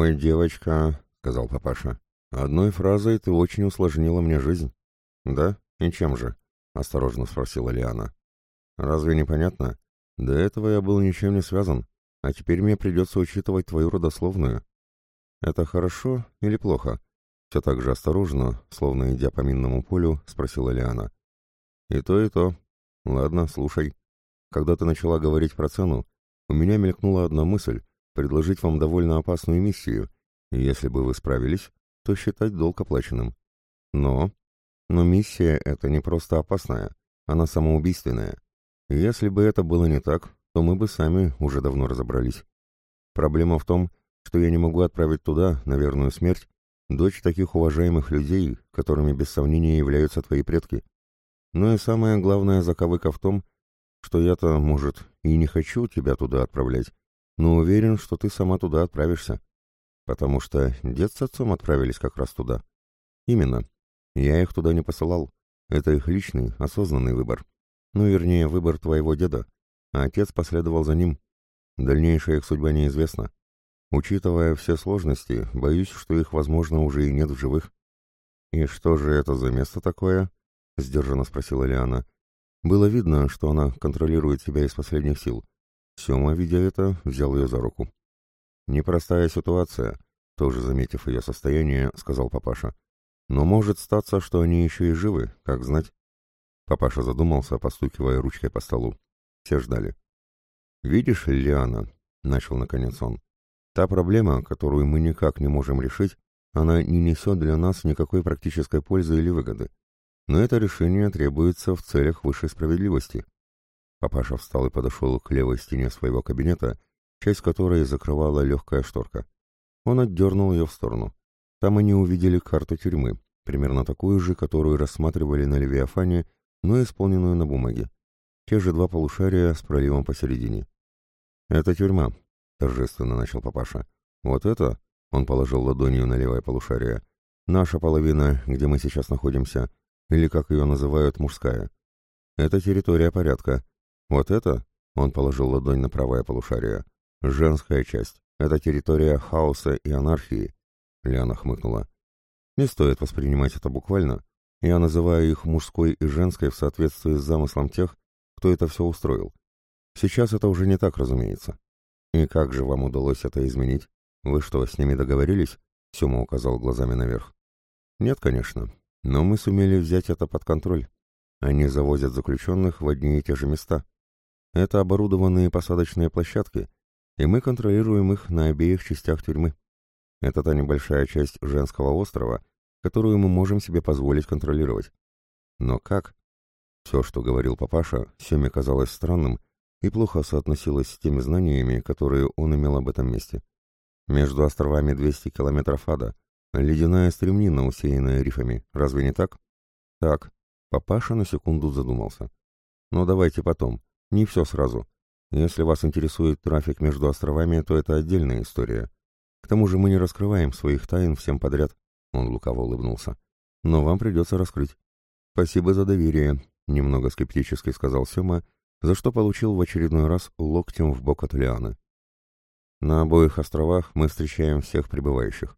«Ой, девочка», — сказал папаша, — «одной фразой ты очень усложнила мне жизнь». «Да? И чем же?» — осторожно спросила Лиана. «Разве непонятно? До этого я был ничем не связан, а теперь мне придется учитывать твою родословную». «Это хорошо или плохо?» Все так же осторожно, словно идя по минному полю, спросила Лиана. «И то, и то. Ладно, слушай. Когда ты начала говорить про цену, у меня мелькнула одна мысль — предложить вам довольно опасную миссию, и если бы вы справились, то считать долг оплаченным. Но... Но миссия эта не просто опасная, она самоубийственная. Если бы это было не так, то мы бы сами уже давно разобрались. Проблема в том, что я не могу отправить туда, на верную смерть, дочь таких уважаемых людей, которыми без сомнения являются твои предки. Но и самая главная заковыка в том, что я-то, может, и не хочу тебя туда отправлять, но уверен, что ты сама туда отправишься. Потому что дед с отцом отправились как раз туда. Именно. Я их туда не посылал. Это их личный, осознанный выбор. Ну, вернее, выбор твоего деда. А отец последовал за ним. Дальнейшая их судьба неизвестна. Учитывая все сложности, боюсь, что их, возможно, уже и нет в живых. «И что же это за место такое?» — сдержанно спросила Лиана. Было видно, что она контролирует себя из последних сил. Сема, видя это, взял ее за руку. «Непростая ситуация», — тоже заметив ее состояние, сказал папаша. «Но может статься, что они еще и живы, как знать». Папаша задумался, постукивая ручкой по столу. Все ждали. «Видишь, Лиана», — начал наконец он, Та проблема, которую мы никак не можем решить, она не несет для нас никакой практической пользы или выгоды. Но это решение требуется в целях высшей справедливости. Папаша встал и подошел к левой стене своего кабинета, часть которой закрывала легкая шторка. Он отдернул ее в сторону. Там они увидели карту тюрьмы, примерно такую же, которую рассматривали на Левиафане, но исполненную на бумаге. Те же два полушария с проливом посередине. «Это тюрьма», торжественно начал папаша. «Вот это...» — он положил ладонью на левое полушарие. «Наша половина, где мы сейчас находимся, или, как ее называют, мужская. Это территория порядка. Вот это...» — он положил ладонь на правое полушарие. «Женская часть. Это территория хаоса и анархии». Лиана хмыкнула. «Не стоит воспринимать это буквально. Я называю их мужской и женской в соответствии с замыслом тех, кто это все устроил. Сейчас это уже не так, разумеется. «И как же вам удалось это изменить? Вы что, с ними договорились?» Сёма указал глазами наверх. «Нет, конечно, но мы сумели взять это под контроль. Они завозят заключенных в одни и те же места. Это оборудованные посадочные площадки, и мы контролируем их на обеих частях тюрьмы. Это та небольшая часть женского острова, которую мы можем себе позволить контролировать. Но как? Все, что говорил папаша, Семе казалось странным, и плохо соотносилось с теми знаниями, которые он имел об этом месте. Между островами 200 километров ада, ледяная стремнина, усеянная рифами, разве не так? Так, папаша на секунду задумался. Но давайте потом, не все сразу. Если вас интересует трафик между островами, то это отдельная история. К тому же мы не раскрываем своих тайн всем подряд. Он лукаво улыбнулся. Но вам придется раскрыть. Спасибо за доверие, немного скептически сказал Сема, за что получил в очередной раз локтем в бок от Лианы. На обоих островах мы встречаем всех прибывающих.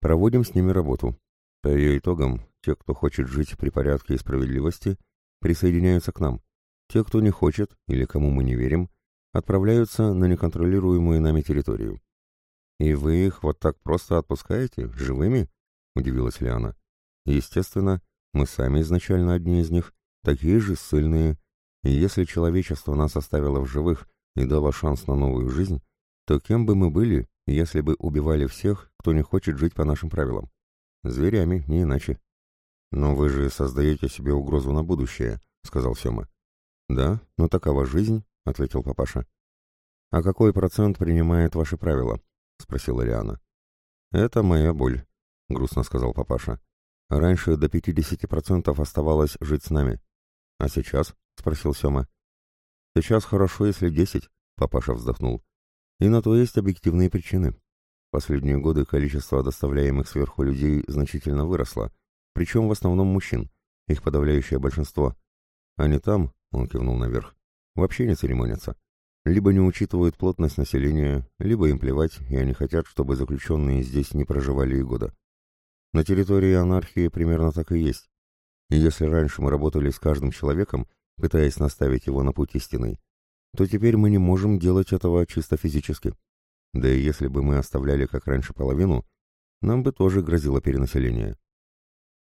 Проводим с ними работу. По ее итогам, те, кто хочет жить при порядке и справедливости, присоединяются к нам. Те, кто не хочет или кому мы не верим, отправляются на неконтролируемую нами территорию. «И вы их вот так просто отпускаете? Живыми?» — удивилась Лиана. «Естественно, мы сами изначально одни из них, такие же ссыльные, и если человечество нас оставило в живых и дало шанс на новую жизнь, то кем бы мы были, если бы убивали всех, кто не хочет жить по нашим правилам? Зверями, не иначе. Но вы же создаете себе угрозу на будущее, сказал Сема. Да, но такова жизнь, ответил папаша. А какой процент принимает ваши правила? спросила Лиана. Это моя боль, грустно сказал папаша. Раньше до 50% оставалось жить с нами. А сейчас? — спросил Сема. «Сейчас хорошо, если десять», — папаша вздохнул. «И на то есть объективные причины. Последние годы количество доставляемых сверху людей значительно выросло, причем в основном мужчин, их подавляющее большинство. Они там, — он кивнул наверх, — вообще не церемонятся. либо не учитывают плотность населения, либо им плевать, и они хотят, чтобы заключенные здесь не проживали и года. На территории анархии примерно так и есть. И если раньше мы работали с каждым человеком, пытаясь наставить его на путь истины, то теперь мы не можем делать этого чисто физически. Да и если бы мы оставляли как раньше половину, нам бы тоже грозило перенаселение.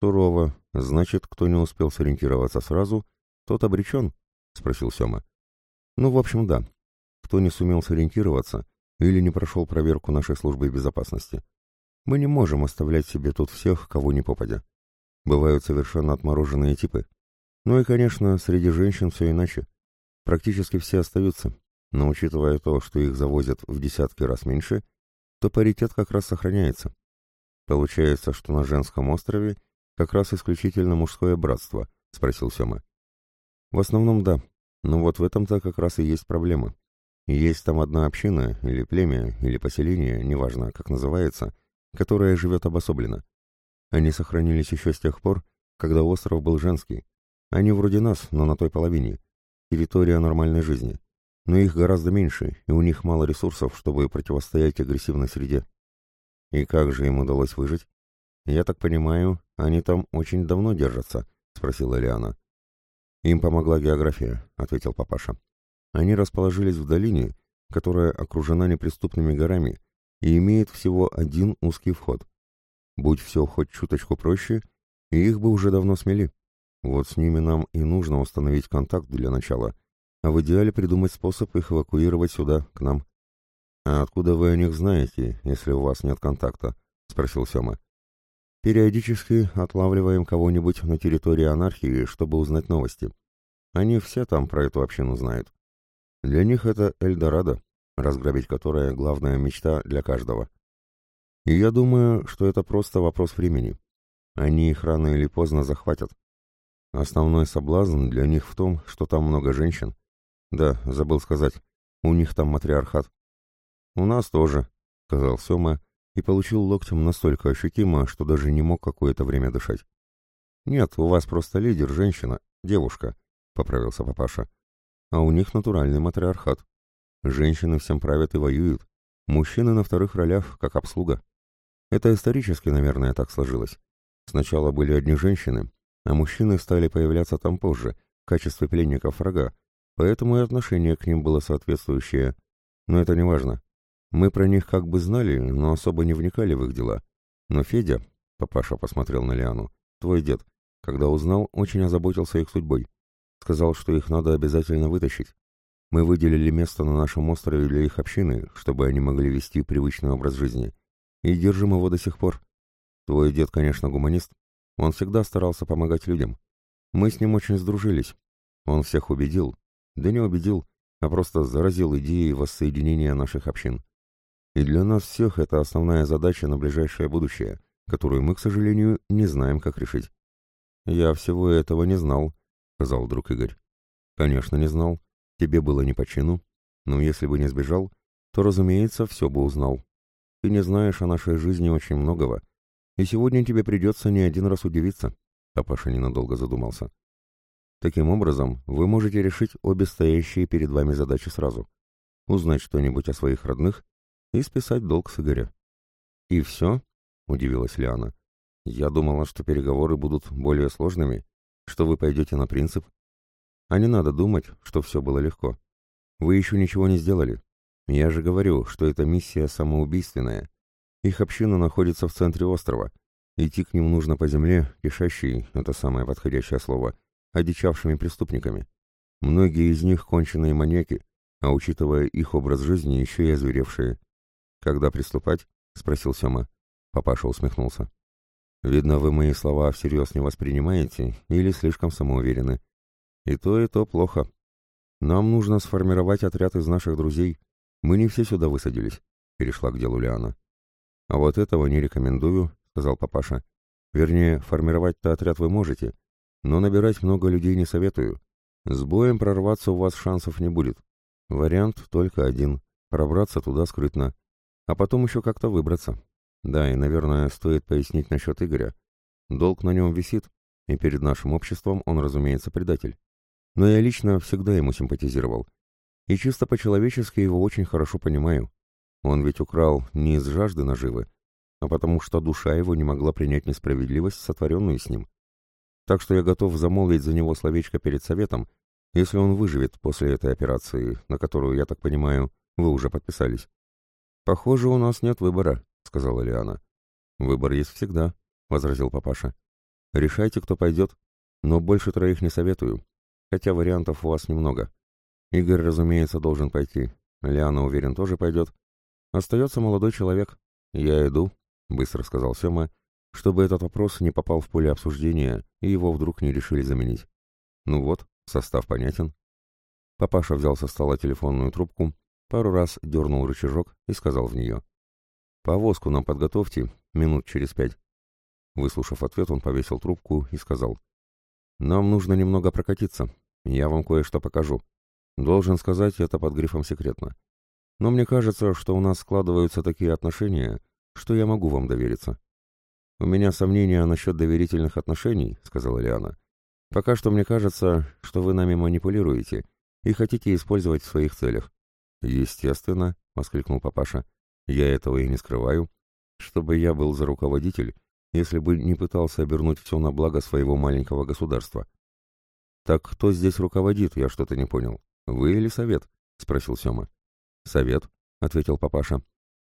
Сурово. Значит, кто не успел сориентироваться сразу, тот обречен? — спросил Сема. Ну, в общем, да кто не сумел сориентироваться или не прошел проверку нашей службы безопасности. Мы не можем оставлять себе тут всех, кого не попадя. Бывают совершенно отмороженные типы. Ну и, конечно, среди женщин все иначе. Практически все остаются, но учитывая то, что их завозят в десятки раз меньше, то паритет как раз сохраняется. Получается, что на женском острове как раз исключительно мужское братство, спросил Сема. В основном да, но вот в этом-то как раз и есть проблема. Есть там одна община, или племя, или поселение, неважно, как называется, которое живет обособленно. Они сохранились еще с тех пор, когда остров был женский. Они вроде нас, но на той половине. Территория нормальной жизни. Но их гораздо меньше, и у них мало ресурсов, чтобы противостоять агрессивной среде. И как же им удалось выжить? Я так понимаю, они там очень давно держатся, спросила Лиана. Им помогла география, ответил папаша. Они расположились в долине, которая окружена неприступными горами и имеет всего один узкий вход. Будь все хоть чуточку проще, и их бы уже давно смели. Вот с ними нам и нужно установить контакт для начала, а в идеале придумать способ их эвакуировать сюда, к нам. «А откуда вы о них знаете, если у вас нет контакта?» — спросил Сема. «Периодически отлавливаем кого-нибудь на территории анархии, чтобы узнать новости. Они все там про эту общину знают. Для них это Эльдорадо, разграбить которое главная мечта для каждого. И я думаю, что это просто вопрос времени. Они их рано или поздно захватят. Основной соблазн для них в том, что там много женщин. Да, забыл сказать, у них там матриархат. У нас тоже, сказал Сёма и получил локтем настолько ощутимо, что даже не мог какое-то время дышать. Нет, у вас просто лидер, женщина, девушка, поправился папаша а у них натуральный матриархат. Женщины всем правят и воюют, мужчины на вторых ролях, как обслуга. Это исторически, наверное, так сложилось. Сначала были одни женщины, а мужчины стали появляться там позже, в качестве пленников врага, поэтому и отношение к ним было соответствующее. Но это не важно. Мы про них как бы знали, но особо не вникали в их дела. Но Федя, папаша посмотрел на Лиану, твой дед, когда узнал, очень озаботился их судьбой. Сказал, что их надо обязательно вытащить. Мы выделили место на нашем острове для их общины, чтобы они могли вести привычный образ жизни. И держим его до сих пор. Твой дед, конечно, гуманист. Он всегда старался помогать людям. Мы с ним очень сдружились. Он всех убедил. Да не убедил, а просто заразил идеей воссоединения наших общин. И для нас всех это основная задача на ближайшее будущее, которую мы, к сожалению, не знаем, как решить. Я всего этого не знал, — сказал друг Игорь. «Конечно, не знал. Тебе было не по чину. Но если бы не сбежал, то, разумеется, все бы узнал. Ты не знаешь о нашей жизни очень многого, и сегодня тебе придется не один раз удивиться». Папаша ненадолго задумался. «Таким образом, вы можете решить обе стоящие перед вами задачи сразу. Узнать что-нибудь о своих родных и списать долг с Игоря». «И все?» — удивилась Лиана. «Я думала, что переговоры будут более сложными» что вы пойдете на принцип. А не надо думать, что все было легко. Вы еще ничего не сделали. Я же говорю, что эта миссия самоубийственная. Их община находится в центре острова. Идти к ним нужно по земле, кишащей, это самое подходящее слово, одичавшими преступниками. Многие из них конченые маньяки, а учитывая их образ жизни, еще и озверевшие. «Когда приступать?» — спросил Сема. Папаша усмехнулся. Видно, вы мои слова всерьез не воспринимаете или слишком самоуверены. И то, и то плохо. Нам нужно сформировать отряд из наших друзей. Мы не все сюда высадились, — перешла к делу Лиана. А вот этого не рекомендую, — сказал папаша. Вернее, формировать-то отряд вы можете, но набирать много людей не советую. С боем прорваться у вас шансов не будет. Вариант только один — пробраться туда скрытно, а потом еще как-то выбраться. Да, и, наверное, стоит пояснить насчет Игоря. Долг на нем висит, и перед нашим обществом он, разумеется, предатель. Но я лично всегда ему симпатизировал. и чисто по-человечески его очень хорошо понимаю. Он ведь украл не из жажды наживы, а потому что душа его не могла принять несправедливость, сотворенную с ним. Так что я готов замолвить за него словечко перед советом, если он выживет после этой операции, на которую, я так понимаю, вы уже подписались. «Похоже, у нас нет выбора», — сказала Лиана. «Выбор есть всегда», — возразил папаша. «Решайте, кто пойдет, но больше троих не советую, хотя вариантов у вас немного. Игорь, разумеется, должен пойти. Лиана, уверен, тоже пойдет. Остается молодой человек. Я иду, — быстро сказал Сема, чтобы этот вопрос не попал в поле обсуждения и его вдруг не решили заменить. Ну вот, состав понятен. Папаша взял со стола телефонную трубку, пару раз дернул рычажок и сказал в нее. «Повозку нам подготовьте, минут через пять». Выслушав ответ, он повесил трубку и сказал. «Нам нужно немного прокатиться. Я вам кое-что покажу. Должен сказать, это под грифом «секретно». Но мне кажется, что у нас складываются такие отношения, что я могу вам довериться. «У меня сомнения насчет доверительных отношений», — сказала Лиана. «Пока что мне кажется, что вы нами манипулируете и хотите использовать в своих целях». «Естественно», — воскликнул папаша. «Я этого и не скрываю. Чтобы я был за руководитель, если бы не пытался обернуть все на благо своего маленького государства». «Так кто здесь руководит, я что-то не понял. Вы или совет?» — спросил Сема. «Совет», — ответил папаша.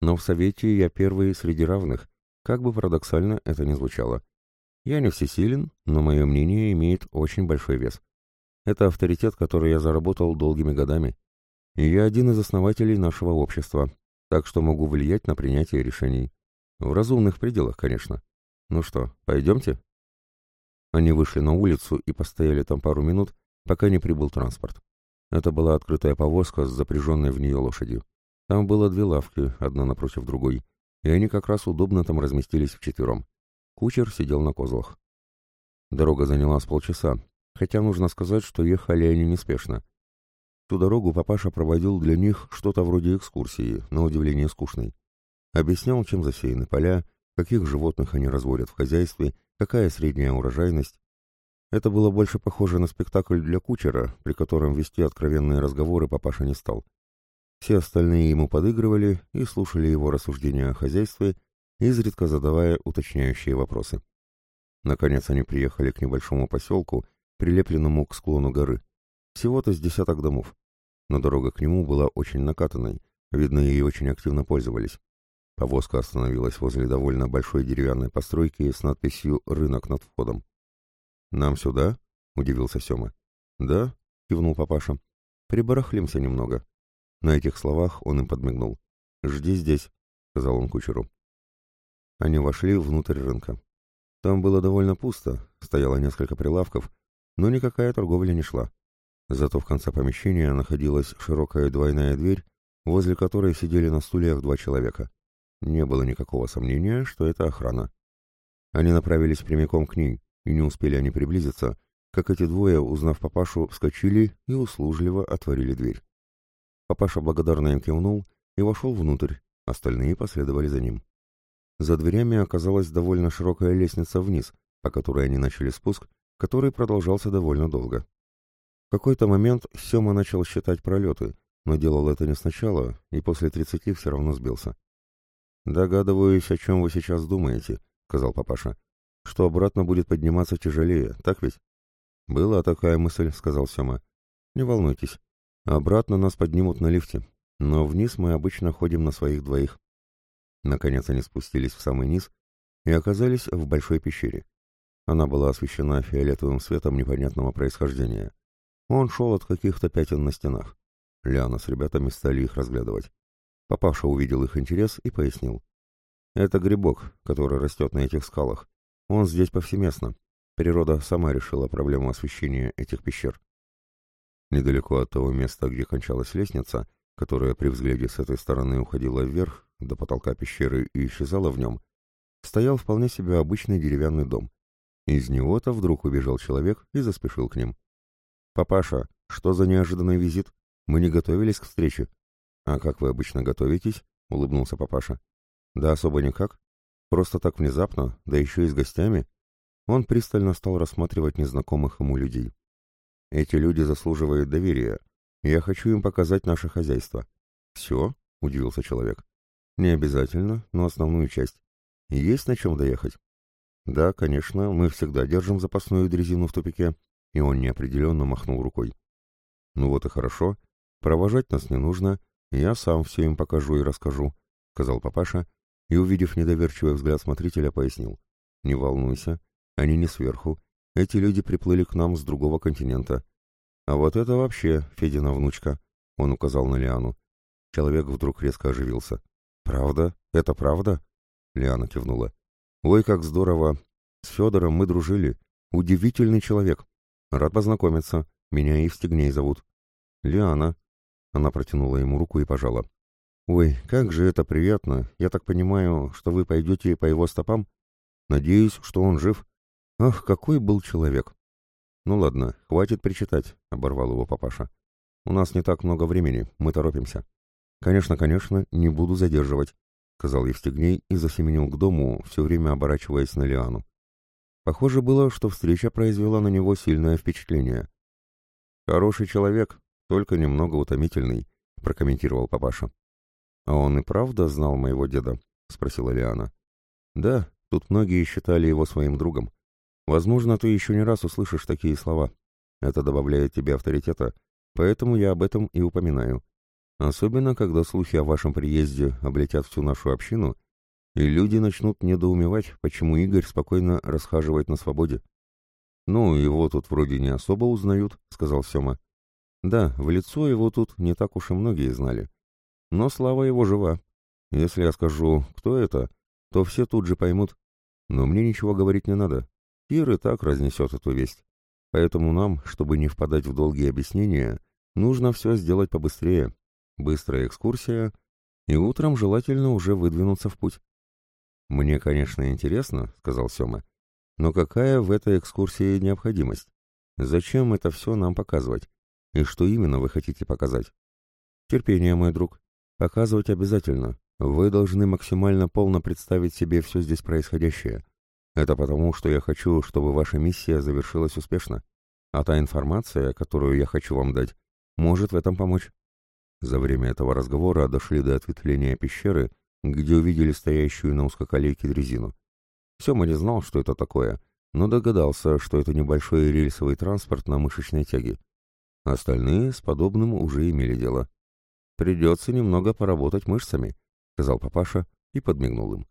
«Но в совете я первый среди равных, как бы парадоксально это ни звучало. Я не всесилен, но мое мнение имеет очень большой вес. Это авторитет, который я заработал долгими годами. И я один из основателей нашего общества, так что могу влиять на принятие решений. В разумных пределах, конечно. Ну что, пойдемте?» Они вышли на улицу и постояли там пару минут, пока не прибыл транспорт. Это была открытая повозка с запряженной в нее лошадью. Там было две лавки, одна напротив другой, и они как раз удобно там разместились вчетвером. Кучер сидел на козлах. Дорога заняла с полчаса, хотя нужно сказать, что ехали они неспешно. Ту дорогу папаша проводил для них что-то вроде экскурсии, на удивление скучной. Объяснял, чем засеяны поля, каких животных они разводят в хозяйстве, какая средняя урожайность, это было больше похоже на спектакль для кучера, при котором вести откровенные разговоры папаша не стал. Все остальные ему подыгрывали и слушали его рассуждения о хозяйстве, изредка задавая уточняющие вопросы. Наконец они приехали к небольшому поселку, прилепленному к склону горы. Всего-то с десяток домов. Но дорога к нему была очень накатанной, видно, ей очень активно пользовались. Повозка остановилась возле довольно большой деревянной постройки с надписью «Рынок над входом». «Нам сюда?» — удивился Сема. «Да?» — кивнул папаша. «Прибарахлимся немного». На этих словах он им подмигнул. «Жди здесь», — сказал он кучеру. Они вошли внутрь рынка. Там было довольно пусто, стояло несколько прилавков, но никакая торговля не шла. Зато в конце помещения находилась широкая двойная дверь, возле которой сидели на стульях два человека. Не было никакого сомнения, что это охрана. Они направились прямиком к ней, и не успели они приблизиться, как эти двое, узнав папашу, вскочили и услужливо отворили дверь. Папаша благодарно им кивнул и вошел внутрь, остальные последовали за ним. За дверями оказалась довольно широкая лестница вниз, по которой они начали спуск, который продолжался довольно долго. Какой-то момент Сема начал считать пролеты, но делал это не сначала, и после тридцати все равно сбился. «Догадываюсь, о чем вы сейчас думаете», — сказал папаша что обратно будет подниматься тяжелее, так ведь? Была такая мысль, сказал Сема. Не волнуйтесь. Обратно нас поднимут на лифте, но вниз мы обычно ходим на своих двоих. Наконец они спустились в самый низ и оказались в большой пещере. Она была освещена фиолетовым светом непонятного происхождения. Он шел от каких-то пятен на стенах. Ляна с ребятами стали их разглядывать. Папаша увидел их интерес и пояснил. «Это грибок, который растет на этих скалах. Он здесь повсеместно. Природа сама решила проблему освещения этих пещер. Недалеко от того места, где кончалась лестница, которая при взгляде с этой стороны уходила вверх, до потолка пещеры и исчезала в нем, стоял вполне себе обычный деревянный дом. Из него-то вдруг убежал человек и заспешил к ним. «Папаша, что за неожиданный визит? Мы не готовились к встрече». «А как вы обычно готовитесь?» — улыбнулся папаша. «Да особо никак. Просто так внезапно, да еще и с гостями, он пристально стал рассматривать незнакомых ему людей. Эти люди заслуживают доверия, Я хочу им показать наше хозяйство». «Все?» — удивился человек. «Не обязательно, но основную часть. Есть на чем доехать?» «Да, конечно, мы всегда держим запасную дрезину в тупике», и он неопределенно махнул рукой. «Ну вот и хорошо. Провожать нас не нужно. Я сам все им покажу и расскажу», — сказал папаша, и, увидев недоверчивый взгляд смотрителя, пояснил. «Не волнуйся, они не сверху. Эти люди приплыли к нам с другого континента. А вот это вообще Федина внучка», — он указал на Лиану. Человек вдруг резко оживился. «Правда? Это правда?» Лиана кивнула. «Ой, как здорово! С Федором мы дружили. Удивительный человек. Рад познакомиться. Меня Евстигней зовут». «Лиана». Она протянула ему руку и пожала. «Ой, как же это приятно. Я так понимаю, что вы пойдете по его стопам? Надеюсь, что он жив. Ах, какой был человек!» «Ну ладно, хватит причитать», — оборвал его папаша. «У нас не так много времени, мы торопимся». «Конечно, конечно, не буду задерживать», — сказал Евстигней и засеменил к дому, все время оборачиваясь на Лиану. Похоже было, что встреча произвела на него сильное впечатление. «Хороший человек, только немного утомительный», — прокомментировал папаша. «А он и правда знал моего деда?» — спросила Лиана. «Да, тут многие считали его своим другом. Возможно, ты еще не раз услышишь такие слова. Это добавляет тебе авторитета, поэтому я об этом и упоминаю. Особенно, когда слухи о вашем приезде облетят всю нашу общину, и люди начнут недоумевать, почему Игорь спокойно расхаживает на свободе. «Ну, его тут вроде не особо узнают», — сказал Сема. «Да, в лицо его тут не так уж и многие знали. Но слава его жива. Если я скажу, кто это, то все тут же поймут. Но мне ничего говорить не надо. Кир и так разнесет эту весть. Поэтому нам, чтобы не впадать в долгие объяснения, нужно все сделать побыстрее. Быстрая экскурсия, и утром желательно уже выдвинуться в путь. «Мне, конечно, интересно», — сказал Сема, — «но какая в этой экскурсии необходимость? Зачем это все нам показывать? И что именно вы хотите показать?» «Терпение, мой друг. Показывать обязательно. Вы должны максимально полно представить себе все здесь происходящее. Это потому, что я хочу, чтобы ваша миссия завершилась успешно. А та информация, которую я хочу вам дать, может в этом помочь». За время этого разговора дошли до ответвления пещеры, где увидели стоящую на узкоколейке дрезину. Сема не знал, что это такое, но догадался, что это небольшой рельсовый транспорт на мышечной тяге. Остальные с подобным уже имели дело. «Придется немного поработать мышцами», — сказал папаша и подмигнул им.